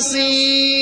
بصير